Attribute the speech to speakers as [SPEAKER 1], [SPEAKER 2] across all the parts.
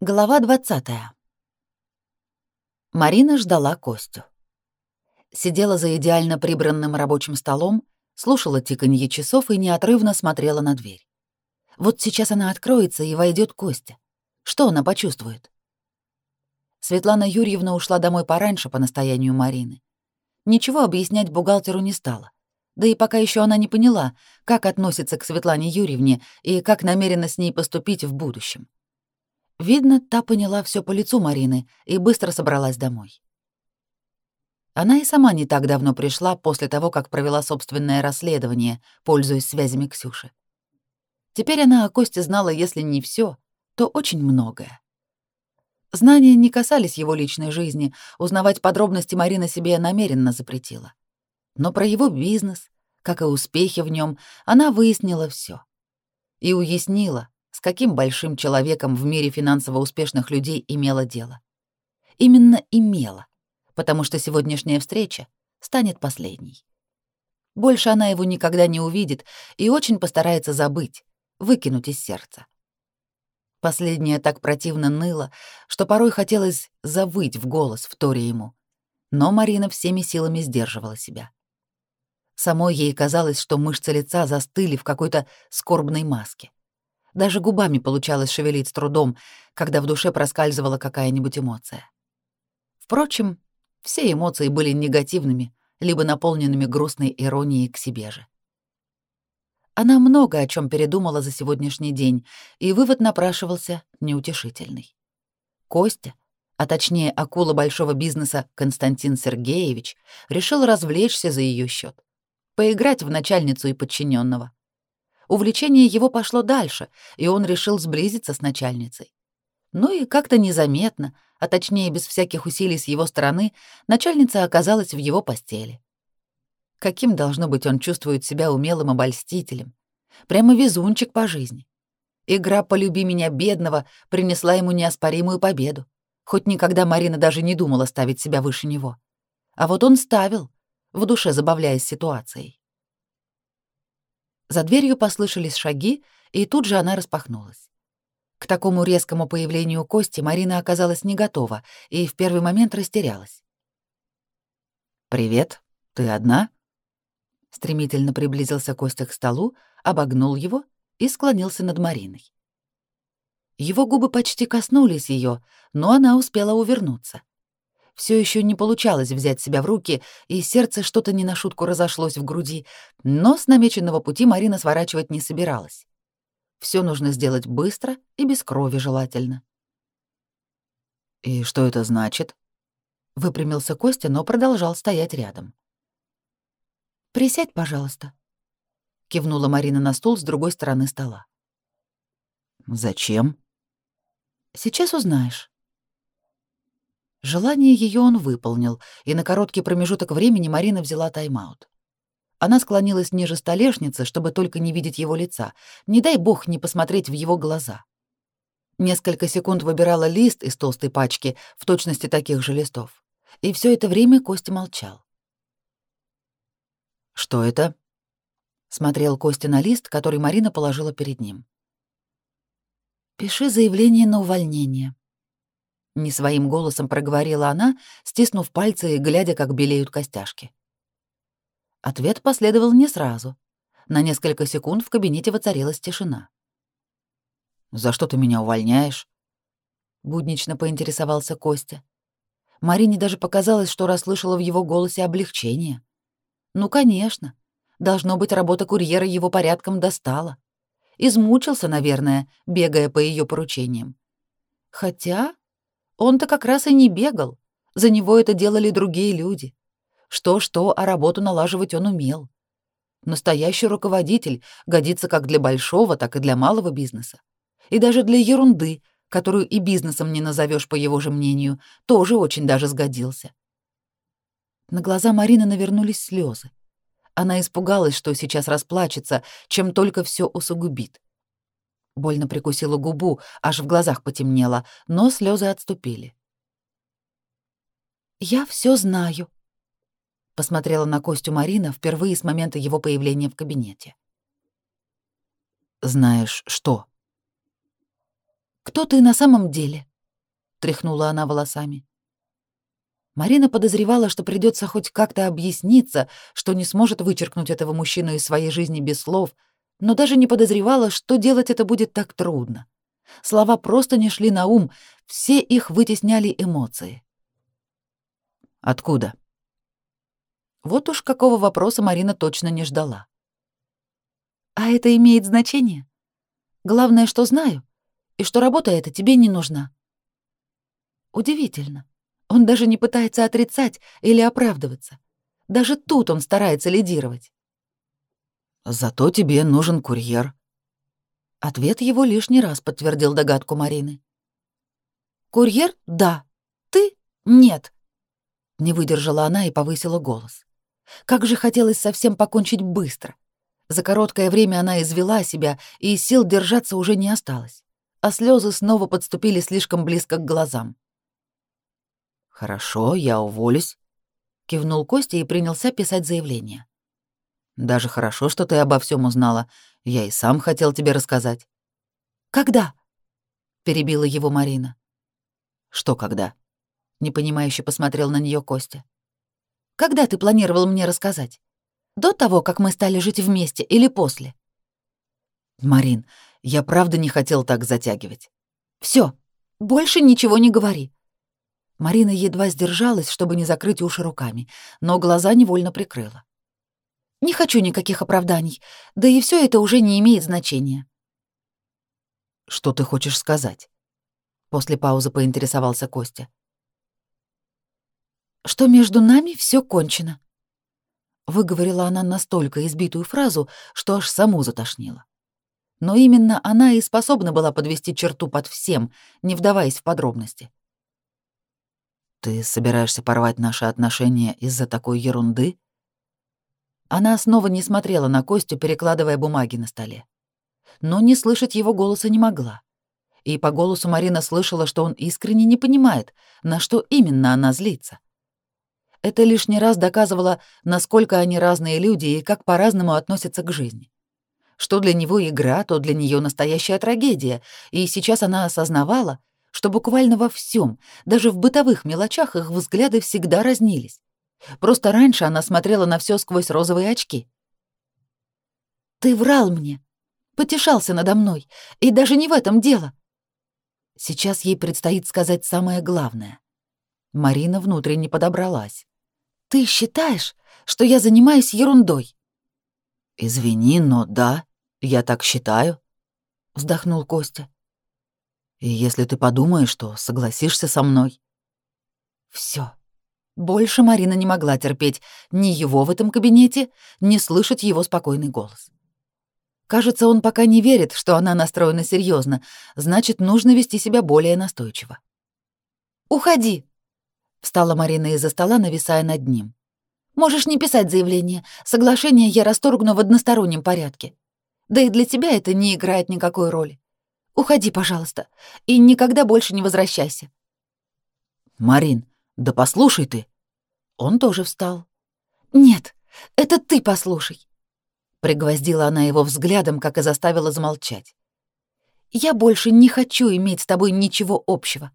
[SPEAKER 1] Глава 20. Марина ждала Костю. Сидела за идеально прибранным рабочим столом, слушала тиканье часов и неотрывно смотрела на дверь. Вот сейчас она откроется и войдет Костя. Что она почувствует? Светлана Юрьевна ушла домой пораньше по настоянию Марины. Ничего объяснять бухгалтеру не стала. Да и пока еще она не поняла, как относится к Светлане Юрьевне и как намерена с ней поступить в будущем. Видно, та поняла все по лицу Марины и быстро собралась домой. Она и сама не так давно пришла после того, как провела собственное расследование, пользуясь связями Ксюши. Теперь она о Косте знала, если не все, то очень многое. Знания не касались его личной жизни, узнавать подробности Марина себе намеренно запретила. Но про его бизнес, как и успехи в нем, она выяснила все И уяснила, с каким большим человеком в мире финансово успешных людей имела дело. Именно имела, потому что сегодняшняя встреча станет последней. Больше она его никогда не увидит и очень постарается забыть, выкинуть из сердца. Последнее так противно ныло, что порой хотелось завыть в голос в торе ему. Но Марина всеми силами сдерживала себя. Самой ей казалось, что мышцы лица застыли в какой-то скорбной маске. Даже губами получалось шевелить с трудом, когда в душе проскальзывала какая-нибудь эмоция. Впрочем, все эмоции были негативными, либо наполненными грустной иронией к себе же. Она много о чем передумала за сегодняшний день, и вывод напрашивался неутешительный. Костя, а точнее акула большого бизнеса Константин Сергеевич, решил развлечься за ее счет, поиграть в начальницу и подчиненного. Увлечение его пошло дальше, и он решил сблизиться с начальницей. Ну и как-то незаметно, а точнее без всяких усилий с его стороны, начальница оказалась в его постели. Каким, должно быть, он чувствует себя умелым обольстителем. Прямо везунчик по жизни. Игра «Полюби меня, бедного» принесла ему неоспоримую победу. Хоть никогда Марина даже не думала ставить себя выше него. А вот он ставил, в душе забавляясь ситуацией. За дверью послышались шаги, и тут же она распахнулась. К такому резкому появлению Кости Марина оказалась не готова и в первый момент растерялась. «Привет, ты одна?» Стремительно приблизился Костя к столу, обогнул его и склонился над Мариной. Его губы почти коснулись ее, но она успела увернуться все еще не получалось взять себя в руки, и сердце что-то не на шутку разошлось в груди, но с намеченного пути Марина сворачивать не собиралась. Все нужно сделать быстро и без крови желательно. «И что это значит?» — выпрямился Костя, но продолжал стоять рядом. «Присядь, пожалуйста», — кивнула Марина на стул с другой стороны стола. «Зачем?» «Сейчас узнаешь». Желание ее он выполнил, и на короткий промежуток времени Марина взяла тайм-аут. Она склонилась ниже столешницы, чтобы только не видеть его лица, не дай бог не посмотреть в его глаза. Несколько секунд выбирала лист из толстой пачки, в точности таких же листов. И все это время Костя молчал. «Что это?» — смотрел Костя на лист, который Марина положила перед ним. «Пиши заявление на увольнение», не своим голосом проговорила она, стиснув пальцы и глядя, как белеют костяшки. Ответ последовал не сразу. На несколько секунд в кабинете воцарилась тишина. «За что ты меня увольняешь?» Буднично поинтересовался Костя. Марине даже показалось, что расслышала в его голосе облегчение. Ну, конечно. Должно быть, работа курьера его порядком достала. Измучился, наверное, бегая по ее поручениям. Хотя он-то как раз и не бегал. За него это делали другие люди. Что-что, а работу налаживать он умел. Настоящий руководитель годится как для большого, так и для малого бизнеса. И даже для ерунды, которую и бизнесом не назовешь по его же мнению, тоже очень даже сгодился. На глаза Марины навернулись слезы. Она испугалась, что сейчас расплачется, чем только все усугубит. Больно прикусила губу, аж в глазах потемнело, но слезы отступили. «Я все знаю», — посмотрела на Костю Марина впервые с момента его появления в кабинете. «Знаешь что?» кто ты на самом деле?» — тряхнула она волосами. Марина подозревала, что придется хоть как-то объясниться, что не сможет вычеркнуть этого мужчину из своей жизни без слов, но даже не подозревала, что делать это будет так трудно. Слова просто не шли на ум, все их вытесняли эмоции. «Откуда?» Вот уж какого вопроса Марина точно не ждала. «А это имеет значение? Главное, что знаю, и что работа эта тебе не нужна». Удивительно. Он даже не пытается отрицать или оправдываться. Даже тут он старается лидировать. «Зато тебе нужен курьер». Ответ его лишний раз подтвердил догадку Марины. «Курьер — да. Ты — нет». Не выдержала она и повысила голос. Как же хотелось совсем покончить быстро. За короткое время она извела себя, и сил держаться уже не осталось, а слезы снова подступили слишком близко к глазам. «Хорошо, я уволюсь», — кивнул Костя и принялся писать заявление. «Даже хорошо, что ты обо всем узнала. Я и сам хотел тебе рассказать». «Когда?» — перебила его Марина. «Что когда?» — непонимающе посмотрел на нее Костя. «Когда ты планировал мне рассказать? До того, как мы стали жить вместе или после?» «Марин, я правда не хотел так затягивать». Все, больше ничего не говори. Марина едва сдержалась, чтобы не закрыть уши руками, но глаза невольно прикрыла. «Не хочу никаких оправданий, да и все это уже не имеет значения». «Что ты хочешь сказать?» После паузы поинтересовался Костя. «Что между нами все кончено», — выговорила она настолько избитую фразу, что аж саму затошнила. Но именно она и способна была подвести черту под всем, не вдаваясь в подробности. Ты собираешься порвать наши отношения из-за такой ерунды? Она снова не смотрела на Костю, перекладывая бумаги на столе. Но не слышать его голоса не могла. И по голосу Марина слышала, что он искренне не понимает, на что именно она злится. Это лишний раз доказывало, насколько они разные люди и как по-разному относятся к жизни. Что для него игра, то для нее настоящая трагедия, и сейчас она осознавала, что буквально во всем, даже в бытовых мелочах их взгляды всегда разнились. Просто раньше она смотрела на все сквозь розовые очки. «Ты врал мне, потешался надо мной, и даже не в этом дело». Сейчас ей предстоит сказать самое главное. Марина внутренне подобралась. «Ты считаешь, что я занимаюсь ерундой?» «Извини, но да, я так считаю», — вздохнул Костя. И если ты подумаешь, что согласишься со мной... Все. Больше Марина не могла терпеть ни его в этом кабинете, ни слышать его спокойный голос. Кажется, он пока не верит, что она настроена серьезно, значит, нужно вести себя более настойчиво. «Уходи!» — встала Марина из-за стола, нависая над ним. «Можешь не писать заявление. Соглашение я расторгну в одностороннем порядке. Да и для тебя это не играет никакой роли. Уходи, пожалуйста, и никогда больше не возвращайся. Марин, да послушай ты. Он тоже встал. Нет, это ты послушай. Пригвоздила она его взглядом, как и заставила замолчать. Я больше не хочу иметь с тобой ничего общего.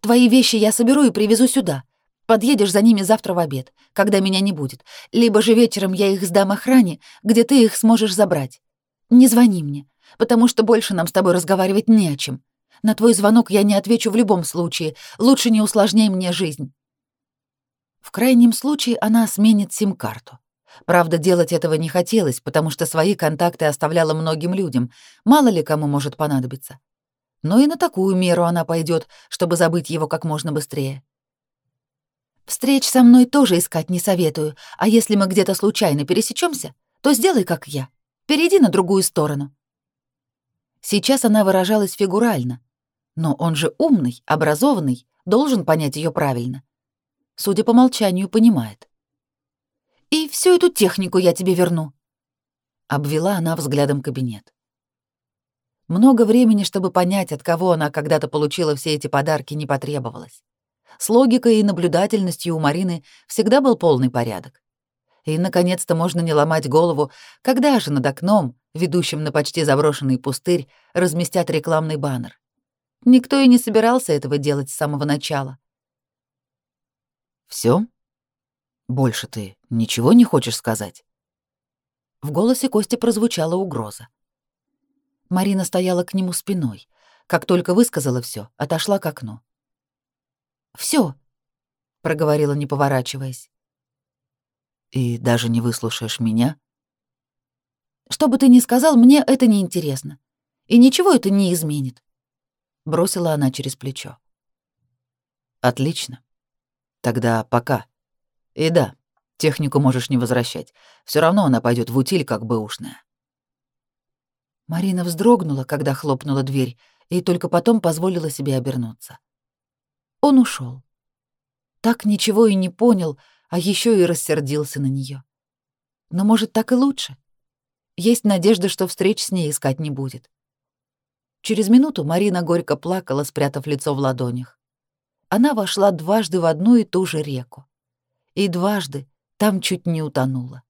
[SPEAKER 1] Твои вещи я соберу и привезу сюда. Подъедешь за ними завтра в обед, когда меня не будет. Либо же вечером я их сдам охране, где ты их сможешь забрать. Не звони мне потому что больше нам с тобой разговаривать не о чем. На твой звонок я не отвечу в любом случае. Лучше не усложняй мне жизнь. В крайнем случае она сменит сим-карту. Правда, делать этого не хотелось, потому что свои контакты оставляла многим людям. Мало ли кому может понадобиться. Но и на такую меру она пойдет, чтобы забыть его как можно быстрее. Встреч со мной тоже искать не советую, а если мы где-то случайно пересечемся, то сделай как я. Перейди на другую сторону. Сейчас она выражалась фигурально, но он же умный, образованный, должен понять ее правильно. Судя по молчанию, понимает. «И всю эту технику я тебе верну», — обвела она взглядом кабинет. Много времени, чтобы понять, от кого она когда-то получила все эти подарки, не потребовалось. С логикой и наблюдательностью у Марины всегда был полный порядок. И, наконец-то, можно не ломать голову, когда же над окном, ведущим на почти заброшенный пустырь, разместят рекламный баннер. Никто и не собирался этого делать с самого начала.
[SPEAKER 2] Все? Больше ты ничего не хочешь сказать?
[SPEAKER 1] В голосе Кости прозвучала угроза. Марина стояла к нему спиной. Как только высказала все, отошла к окну. Все, проговорила, не поворачиваясь.
[SPEAKER 2] И даже не выслушаешь меня?
[SPEAKER 1] Что бы ты ни сказал, мне это не интересно. И ничего это не изменит. Бросила она через плечо.
[SPEAKER 2] Отлично. Тогда пока. И да, технику можешь не возвращать. Все равно она пойдет в утиль, как бэушная.
[SPEAKER 1] Марина вздрогнула, когда хлопнула дверь, и только потом позволила себе обернуться. Он ушел. Так ничего и не понял, а еще и рассердился на нее. Но, может, так и лучше. Есть надежда, что встреч с ней искать не будет. Через минуту Марина горько плакала, спрятав лицо в ладонях. Она вошла дважды в одну и ту же реку. И дважды там чуть не утонула.